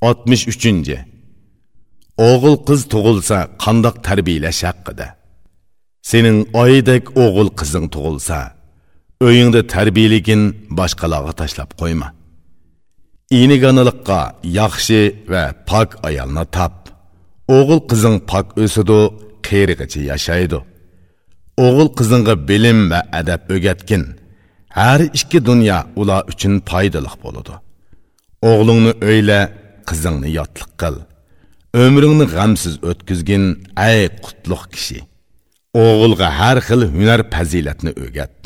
63. Oğul qiz tug'ilsa qandoq tarbiyalash haqida. Sening oyidek o'g'il qizing tug'ilsa, o'yingda tarbiyaligin boshqalarga tashlab qo'yma. Iniganilikqa yaxshi va pok ayolni tap. O'g'il qizing pok o'sidu qiyrigacha yashaydi. O'g'il qizingga bilim va adab o'gatgin. Har ikki dunyo ular uchun foydali bo'ladi. O'g'lingni o'yla qizingni yotliq qil. Umringni g'amsiz өткізген әй құтлық kishi. O'g'ilga har xil hunar fazilatni өгәт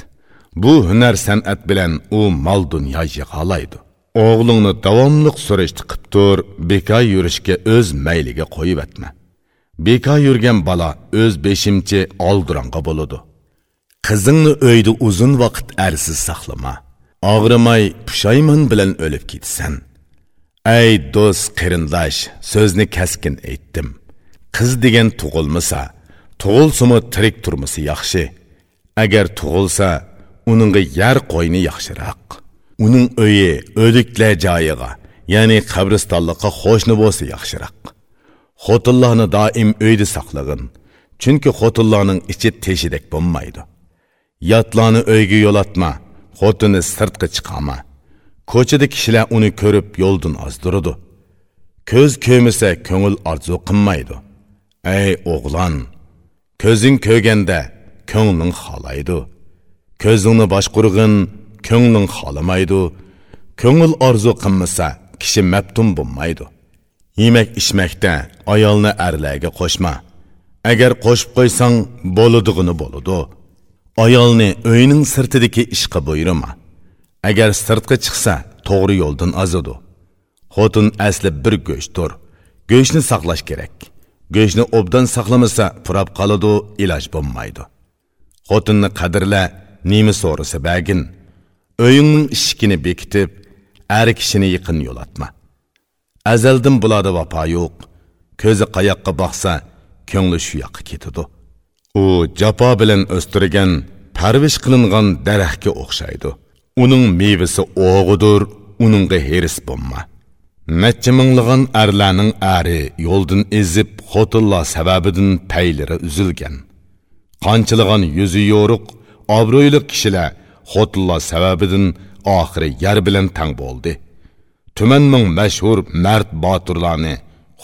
bu hunar san'at bilan u mol дүния жиғалайды o'g'lingni davomliq surishti қып tur bekor yurishga o'z mayliga qo'yib atma. Bekor yurgan bola o'z beshimchi алдыранға bo'ladi. Qizingni өйді uzun vaqt arsiz saqlama. Og'rimay pushaymon bilan o'lib ketsan. Ey do'st qarindosh, so'zni kaskin aytdim. Qiz degan tug'ilmasa, tug'ilsimi tirik turmisi yaxshi. Agar tug'ilsa, uningga yar qo'yni yaxshiroq. Uning uyi o'liklar joyiga, ya'ni qabristonliqqa qo'shni bo'lsa yaxshiroq. Xotinlarni doim uyda saqlagin, chunki xotinlarning ichi teshidek bo'lmaydi. Yotlarni uyga yo'latma, xotini sirtqa chiqarma. Ko'chada kishilar uni ko'rib yo'ldan ozdiradi ko'z ko'misa ko'ngil orzu qilmaydi. Ey o'g'lon ko'zing ko'rganda ko'ngling xohlaydi. Ko'zingni boshqurg'in ko'ngling xohlamaydi. Ko'ngil orzu qilmasa kishi maftun bo'lmaydi. Yemak ichmakda ayolni arlarga qo'shma. Agar qo'shib qo'ysang bo'ladig'ini bo'ladi. Ayolni uyning sirtidagi ishqa buyurma. Agar sirtqa chiqsa to'g'ri yo'ldan ozadi. Xotin asli bir go'shtdir. Go'shtni saqlash kerak. Go'shtni obdan saqlamasa purab qoladu iloj bo'lmaydi. Xotinni qadrla nima so'rasa bagin. O'yingning ishkini bekitib ar kishini yaqin yo'latma. Azaldan bularda vafo yo'q. Ko'zi qayoqqa boqsa ko'ngli shu yoqqa ketadi. U jafo bilan o'stirgan parvish qilingan daraxtga o'xshaydi. Uning mevasi o'g'idir uningga heris bo'lma necha minglagan arlarning ari yo'ldan ezib xotinlar sababidan paylari uzilgan. Qanchilagan yuzi yoruq, obro'yli kishilar xotinlar sababidan oxiri yer bilan tang bo'ldi. Tuman ming mashhur mard botirlarni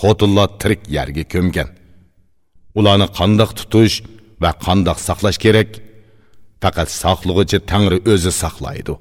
xotinlar tirik yerga ko'mgan. Ularni qandoq tutish va qandoq saqlash kerak faqat saqlag'uchi tangri o'zi saqlaydi.